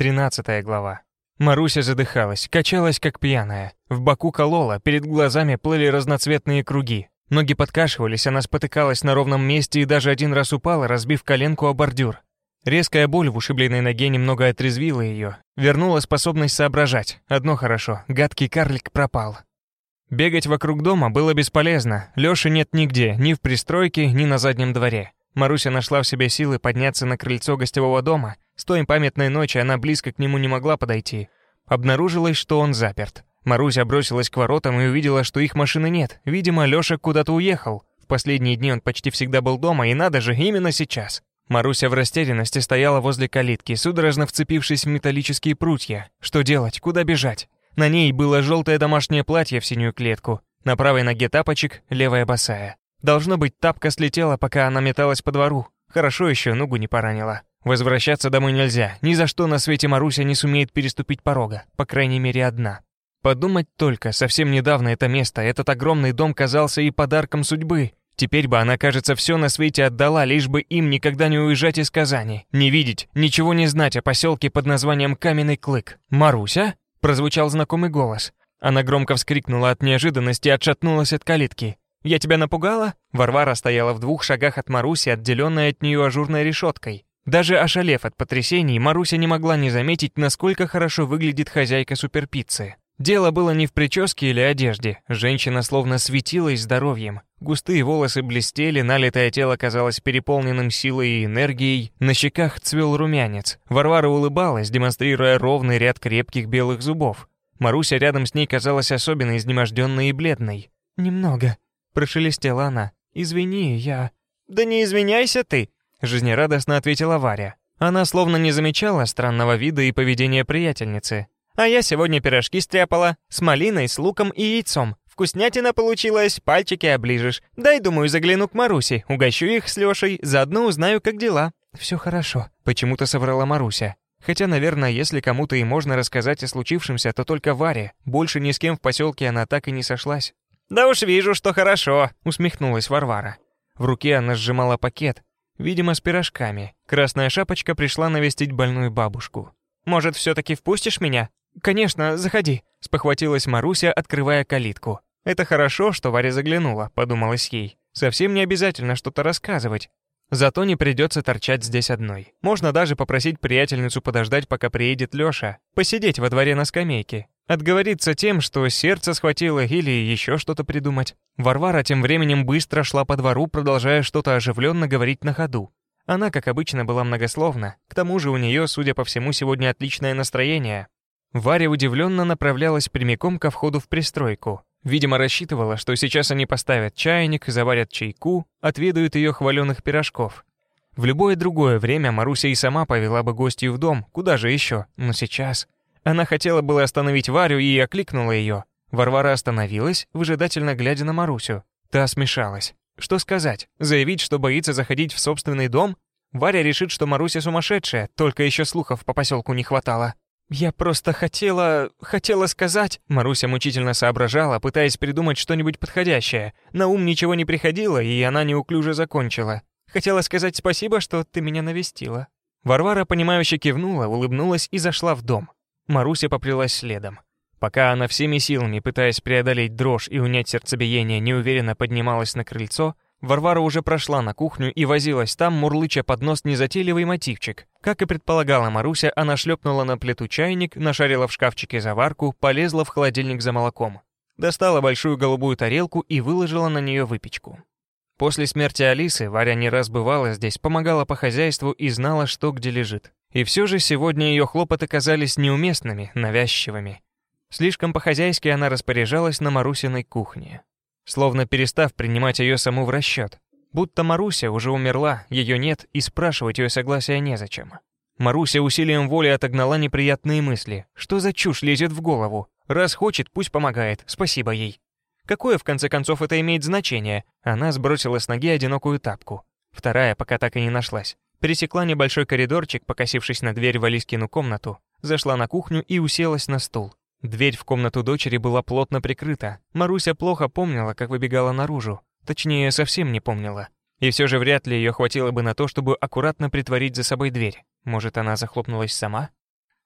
Тринадцатая глава. Маруся задыхалась, качалась как пьяная. В боку колола, перед глазами плыли разноцветные круги. Ноги подкашивались, она спотыкалась на ровном месте и даже один раз упала, разбив коленку о бордюр. Резкая боль в ушибленной ноге немного отрезвила ее, вернула способность соображать. Одно хорошо, гадкий карлик пропал. Бегать вокруг дома было бесполезно. Лёши нет нигде, ни в пристройке, ни на заднем дворе. Маруся нашла в себе силы подняться на крыльцо гостевого дома. С той памятной ночи она близко к нему не могла подойти. Обнаружилось, что он заперт. Маруся бросилась к воротам и увидела, что их машины нет. Видимо, Лёша куда-то уехал. В последние дни он почти всегда был дома, и надо же, именно сейчас. Маруся в растерянности стояла возле калитки, судорожно вцепившись в металлические прутья. Что делать? Куда бежать? На ней было желтое домашнее платье в синюю клетку, на правой ноге тапочек, левая босая. Должно быть, тапка слетела, пока она металась по двору. Хорошо еще ногу не поранила. Возвращаться домой нельзя. Ни за что на свете Маруся не сумеет переступить порога, по крайней мере, одна. Подумать только, совсем недавно это место, этот огромный дом казался и подарком судьбы. Теперь бы она, кажется, все на свете отдала, лишь бы им никогда не уезжать из Казани, не видеть, ничего не знать о поселке под названием Каменный Клык. «Маруся?» прозвучал знакомый голос. Она громко вскрикнула от неожиданности и отшатнулась от калитки. «Я тебя напугала?» Варвара стояла в двух шагах от Маруси, отделенная от нее ажурной решеткой. Даже ошалев от потрясений, Маруся не могла не заметить, насколько хорошо выглядит хозяйка суперпиццы. Дело было не в прическе или одежде. Женщина словно светилась здоровьем. Густые волосы блестели, налитое тело казалось переполненным силой и энергией. На щеках цвел румянец. Варвара улыбалась, демонстрируя ровный ряд крепких белых зубов. Маруся рядом с ней казалась особенно изнеможденной и бледной. «Немного», — прошелестела она. «Извини, я...» «Да не извиняйся ты», — жизнерадостно ответила Варя. Она словно не замечала странного вида и поведения приятельницы. А я сегодня пирожки стряпала с малиной, с луком и яйцом. Вкуснятина получилась, пальчики оближешь. Дай, думаю, загляну к Марусе, угощу их с Лешей, заодно узнаю, как дела». «Все хорошо», — почему-то соврала Маруся. Хотя, наверное, если кому-то и можно рассказать о случившемся, то только Варе. Больше ни с кем в поселке она так и не сошлась. «Да уж вижу, что хорошо», — усмехнулась Варвара. В руке она сжимала пакет, видимо, с пирожками. Красная шапочка пришла навестить больную бабушку. «Может, все таки впустишь меня?» «Конечно, заходи», — спохватилась Маруся, открывая калитку. «Это хорошо, что Варя заглянула», — подумалось ей. «Совсем не обязательно что-то рассказывать. Зато не придется торчать здесь одной. Можно даже попросить приятельницу подождать, пока приедет Лёша, посидеть во дворе на скамейке, отговориться тем, что сердце схватило или еще что-то придумать. Варвара тем временем быстро шла по двору, продолжая что-то оживленно говорить на ходу. Она, как обычно, была многословна, к тому же у нее, судя по всему, сегодня отличное настроение. Варя удивленно направлялась прямиком ко входу в пристройку. Видимо, рассчитывала, что сейчас они поставят чайник, заварят чайку, отведают ее хваленых пирожков. В любое другое время Маруся и сама повела бы гостью в дом, куда же еще, но сейчас... Она хотела было остановить Варю и окликнула ее. Варвара остановилась, выжидательно глядя на Марусю. Та смешалась. Что сказать? Заявить, что боится заходить в собственный дом? Варя решит, что Маруся сумасшедшая, только еще слухов по поселку не хватало. «Я просто хотела... хотела сказать...» Маруся мучительно соображала, пытаясь придумать что-нибудь подходящее. На ум ничего не приходило, и она неуклюже закончила. «Хотела сказать спасибо, что ты меня навестила». Варвара, понимающе кивнула, улыбнулась и зашла в дом. Маруся поплелась следом. Пока она всеми силами, пытаясь преодолеть дрожь и унять сердцебиение, неуверенно поднималась на крыльцо, Варвара уже прошла на кухню и возилась там, мурлыча под нос незатейливый мотивчик. Как и предполагала Маруся, она шлепнула на плиту чайник, нашарила в шкафчике заварку, полезла в холодильник за молоком. Достала большую голубую тарелку и выложила на нее выпечку. После смерти Алисы Варя не раз бывала здесь, помогала по хозяйству и знала, что где лежит. И все же сегодня ее хлопоты казались неуместными, навязчивыми. Слишком по-хозяйски она распоряжалась на Марусиной кухне словно перестав принимать ее саму в расчет. Будто Маруся уже умерла, ее нет, и спрашивать ее согласия незачем. Маруся усилием воли отогнала неприятные мысли. Что за чушь лезет в голову? Раз хочет, пусть помогает, спасибо ей. Какое, в конце концов, это имеет значение? Она сбросила с ноги одинокую тапку. Вторая пока так и не нашлась. Пересекла небольшой коридорчик, покосившись на дверь в Алискину комнату, зашла на кухню и уселась на стул. Дверь в комнату дочери была плотно прикрыта. Маруся плохо помнила, как выбегала наружу. Точнее, совсем не помнила. И все же вряд ли ее хватило бы на то, чтобы аккуратно притворить за собой дверь. Может, она захлопнулась сама?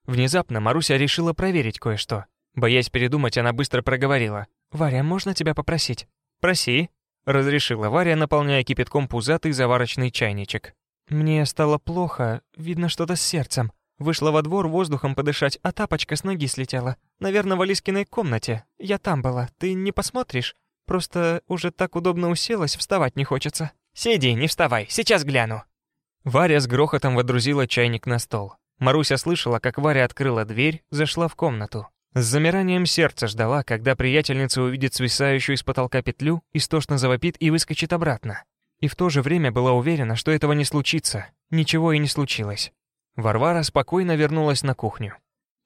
Внезапно Маруся решила проверить кое-что. Боясь передумать, она быстро проговорила. «Варя, можно тебя попросить?» «Проси», — разрешила Варя, наполняя кипятком пузатый заварочный чайничек. «Мне стало плохо, видно что-то с сердцем. Вышла во двор воздухом подышать, а тапочка с ноги слетела. Наверное, в Алискиной комнате. Я там была, ты не посмотришь? Просто уже так удобно уселась, вставать не хочется». «Сиди, не вставай, сейчас гляну». Варя с грохотом водрузила чайник на стол. Маруся слышала, как Варя открыла дверь, зашла в комнату. С замиранием сердца ждала, когда приятельница увидит свисающую из потолка петлю, истошно завопит и выскочит обратно. И в то же время была уверена, что этого не случится. Ничего и не случилось. Варвара спокойно вернулась на кухню.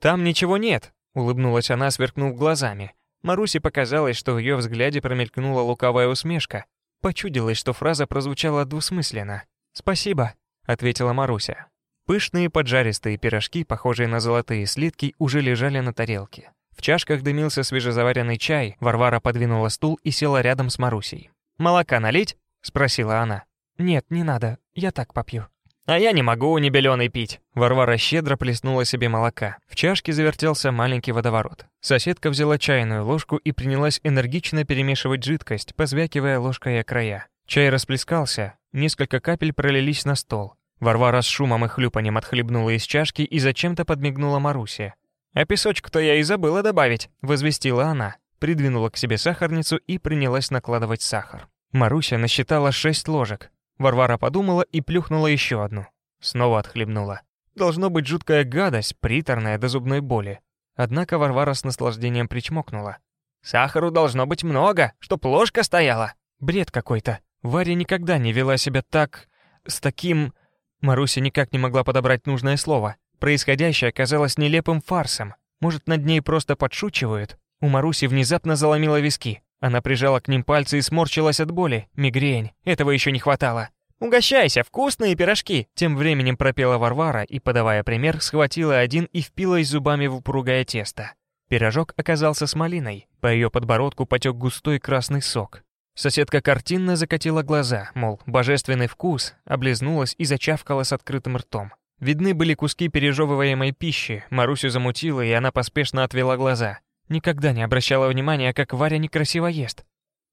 «Там ничего нет», — улыбнулась она, сверкнув глазами. Марусе показалось, что в ее взгляде промелькнула лукавая усмешка. Почудилось, что фраза прозвучала двусмысленно. «Спасибо», — ответила Маруся. Пышные поджаристые пирожки, похожие на золотые слитки, уже лежали на тарелке. В чашках дымился свежезаваренный чай, Варвара подвинула стул и села рядом с Марусей. «Молока налить?» — спросила она. «Нет, не надо, я так попью». «А я не могу не беленый пить». Варвара щедро плеснула себе молока. В чашке завертелся маленький водоворот. Соседка взяла чайную ложку и принялась энергично перемешивать жидкость, позвякивая ложкой о края. Чай расплескался, несколько капель пролились на стол. Варвара с шумом и хлюпанием отхлебнула из чашки и зачем-то подмигнула Марусе. «А песочку-то я и забыла добавить», — возвестила она. Придвинула к себе сахарницу и принялась накладывать сахар. Маруся насчитала шесть ложек. Варвара подумала и плюхнула еще одну. Снова отхлебнула. Должно быть жуткая гадость, приторная до зубной боли. Однако Варвара с наслаждением причмокнула. «Сахару должно быть много, чтоб ложка стояла!» Бред какой-то. Варя никогда не вела себя так... с таким... Маруся никак не могла подобрать нужное слово. Происходящее казалось нелепым фарсом. Может, над ней просто подшучивают? У Маруси внезапно заломило виски. Она прижала к ним пальцы и сморщилась от боли. Мигрень. Этого еще не хватало. «Угощайся, вкусные пирожки!» Тем временем пропела Варвара и, подавая пример, схватила один и впилась зубами в упругое тесто. Пирожок оказался с малиной. По ее подбородку потек густой красный сок. Соседка картинно закатила глаза, мол, божественный вкус, облизнулась и зачавкала с открытым ртом. Видны были куски пережевываемой пищи, Марусю замутила, и она поспешно отвела глаза. Никогда не обращала внимания, как Варя некрасиво ест.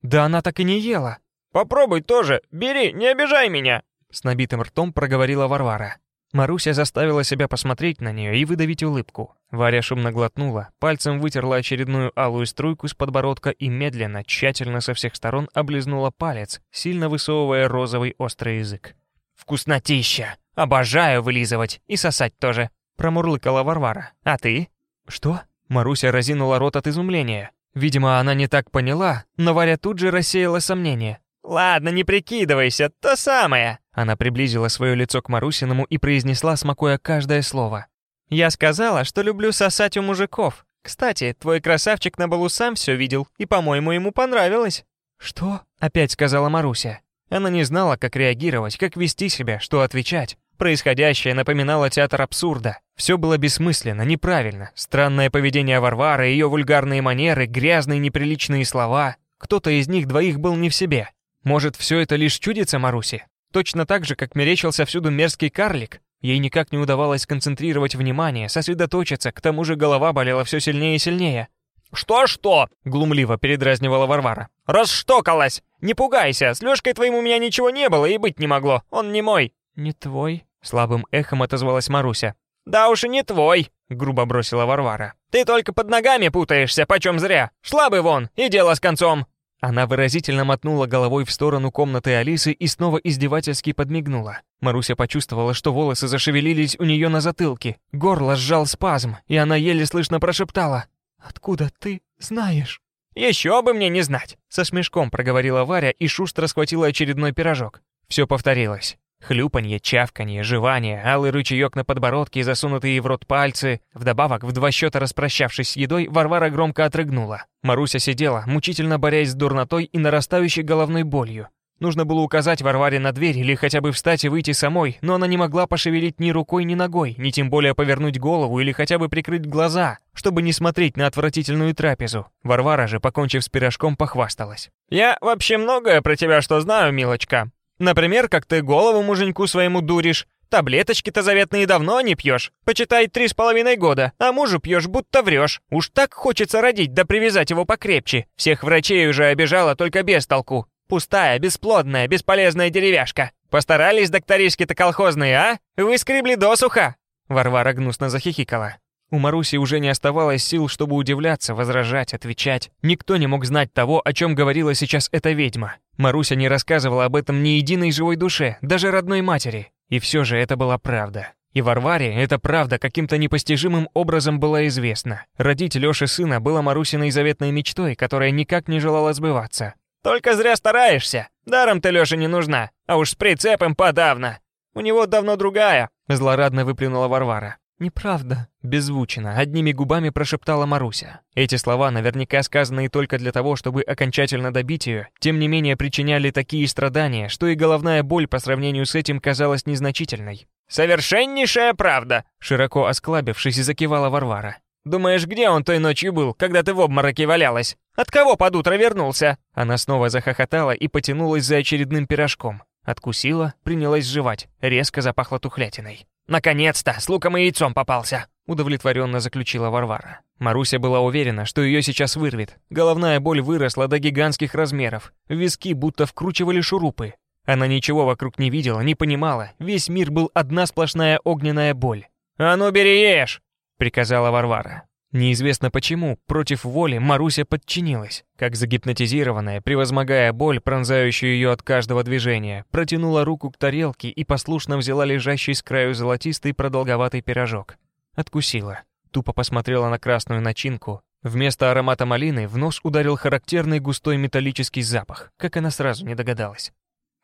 Да она так и не ела. «Попробуй тоже, бери, не обижай меня!» С набитым ртом проговорила Варвара. Маруся заставила себя посмотреть на нее и выдавить улыбку. Варя шумно глотнула, пальцем вытерла очередную алую струйку с подбородка и медленно, тщательно со всех сторон облизнула палец, сильно высовывая розовый острый язык. «Вкуснотища! Обожаю вылизывать и сосать тоже!» Промурлыкала Варвара. «А ты?» «Что?» Маруся разинула рот от изумления. Видимо, она не так поняла, но Варя тут же рассеяла сомнение. «Ладно, не прикидывайся, то самое!» Она приблизила свое лицо к Марусиному и произнесла, смакуя каждое слово. «Я сказала, что люблю сосать у мужиков. Кстати, твой красавчик на балу сам все видел, и, по-моему, ему понравилось». «Что?» — опять сказала Маруся. Она не знала, как реагировать, как вести себя, что отвечать. Происходящее напоминало театр абсурда. Все было бессмысленно, неправильно. Странное поведение Варвары, ее вульгарные манеры, грязные неприличные слова. Кто-то из них двоих был не в себе. Может, все это лишь чудится Марусе? Точно так же, как мерещился всюду мерзкий карлик. Ей никак не удавалось концентрировать внимание, сосредоточиться, к тому же голова болела все сильнее и сильнее. «Что-что?» — глумливо передразнивала Варвара. «Расштокалась! Не пугайся, с Лёшкой твоим у меня ничего не было и быть не могло, он не мой!» «Не твой?» — слабым эхом отозвалась Маруся. «Да уж и не твой!» — грубо бросила Варвара. «Ты только под ногами путаешься, почем зря! Шла бы вон, и дело с концом!» Она выразительно мотнула головой в сторону комнаты Алисы и снова издевательски подмигнула. Маруся почувствовала, что волосы зашевелились у нее на затылке. Горло сжал спазм, и она еле слышно прошептала. «Откуда ты знаешь?» «Еще бы мне не знать!» Со смешком проговорила Варя и шустро схватила очередной пирожок. Все повторилось. Хлюпанье, чавканье, жевание, алый ручеек на подбородке и засунутые в рот пальцы. Вдобавок, в два счета распрощавшись с едой, Варвара громко отрыгнула. Маруся сидела, мучительно борясь с дурнотой и нарастающей головной болью. Нужно было указать Варваре на дверь или хотя бы встать и выйти самой, но она не могла пошевелить ни рукой, ни ногой, ни тем более повернуть голову или хотя бы прикрыть глаза, чтобы не смотреть на отвратительную трапезу. Варвара же, покончив с пирожком, похвасталась. «Я вообще многое про тебя что знаю, милочка. Например, как ты голову муженьку своему дуришь, Таблеточки-то заветные давно не пьешь. Почитай три с половиной года, а мужу пьешь, будто врешь. Уж так хочется родить да привязать его покрепче. Всех врачей уже обижала только без толку. Пустая, бесплодная, бесполезная деревяшка. Постарались докторишки-то колхозные, а? Выскребли досуха!» Варвара гнусно захихикала. У Маруси уже не оставалось сил, чтобы удивляться, возражать, отвечать. Никто не мог знать того, о чем говорила сейчас эта ведьма. Маруся не рассказывала об этом ни единой живой душе, даже родной матери. И все же это была правда. И Варваре эта правда каким-то непостижимым образом была известна. Родить Лёше сына было Марусиной заветной мечтой, которая никак не желала сбываться. «Только зря стараешься. Даром ты Лёше не нужна, а уж с прицепом подавно. У него давно другая», — злорадно выплюнула Варвара. «Неправда», — беззвучно, одними губами прошептала Маруся. Эти слова, наверняка сказанные только для того, чтобы окончательно добить ее, тем не менее причиняли такие страдания, что и головная боль по сравнению с этим казалась незначительной. «Совершеннейшая правда!» — широко осклабившись, закивала Варвара. «Думаешь, где он той ночью был, когда ты в обмороке валялась? От кого под утро вернулся?» Она снова захохотала и потянулась за очередным пирожком. Откусила, принялась жевать, резко запахло тухлятиной. «Наконец-то! С луком и яйцом попался!» Удовлетворенно заключила Варвара. Маруся была уверена, что ее сейчас вырвет. Головная боль выросла до гигантских размеров. Виски будто вкручивали шурупы. Она ничего вокруг не видела, не понимала. Весь мир был одна сплошная огненная боль. «А ну, бери ешь!» — приказала Варвара. Неизвестно почему, против воли Маруся подчинилась, как загипнотизированная, превозмогая боль, пронзающую ее от каждого движения, протянула руку к тарелке и послушно взяла лежащий с краю золотистый продолговатый пирожок. Откусила. Тупо посмотрела на красную начинку. Вместо аромата малины в нос ударил характерный густой металлический запах, как она сразу не догадалась.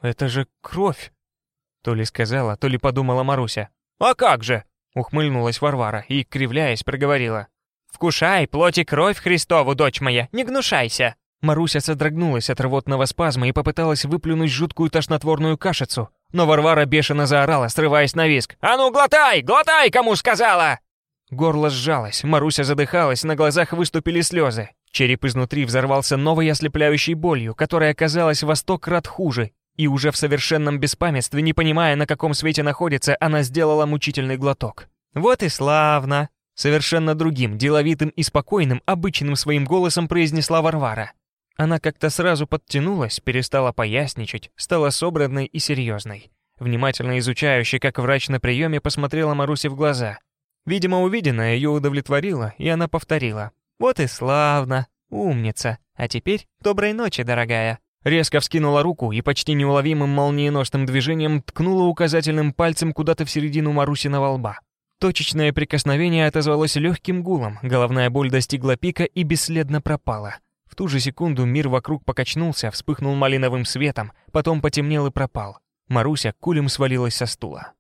«Это же кровь!» То ли сказала, то ли подумала Маруся. «А как же!» — ухмыльнулась Варвара и, кривляясь, проговорила. «Вкушай плоть и кровь Христову, дочь моя, не гнушайся!» Маруся содрогнулась от рвотного спазма и попыталась выплюнуть жуткую тошнотворную кашицу. Но Варвара бешено заорала, срываясь на виск. «А ну, глотай! Глотай, кому сказала!» Горло сжалось, Маруся задыхалась, на глазах выступили слезы. Череп изнутри взорвался новой ослепляющей болью, которая оказалась во сто крат хуже. И уже в совершенном беспамятстве, не понимая, на каком свете находится, она сделала мучительный глоток. «Вот и славно!» Совершенно другим, деловитым и спокойным, обычным своим голосом произнесла Варвара. Она как-то сразу подтянулась, перестала поясничать, стала собранной и серьезной. Внимательно изучающей, как врач на приеме, посмотрела Марусе в глаза. Видимо, увиденное ее удовлетворило, и она повторила. «Вот и славно! Умница! А теперь доброй ночи, дорогая!» Резко вскинула руку и почти неуловимым молниеносным движением ткнула указательным пальцем куда-то в середину Марусиного лба. Точечное прикосновение отозвалось легким гулом, головная боль достигла пика и бесследно пропала. В ту же секунду мир вокруг покачнулся, вспыхнул малиновым светом, потом потемнел и пропал. Маруся кулем свалилась со стула.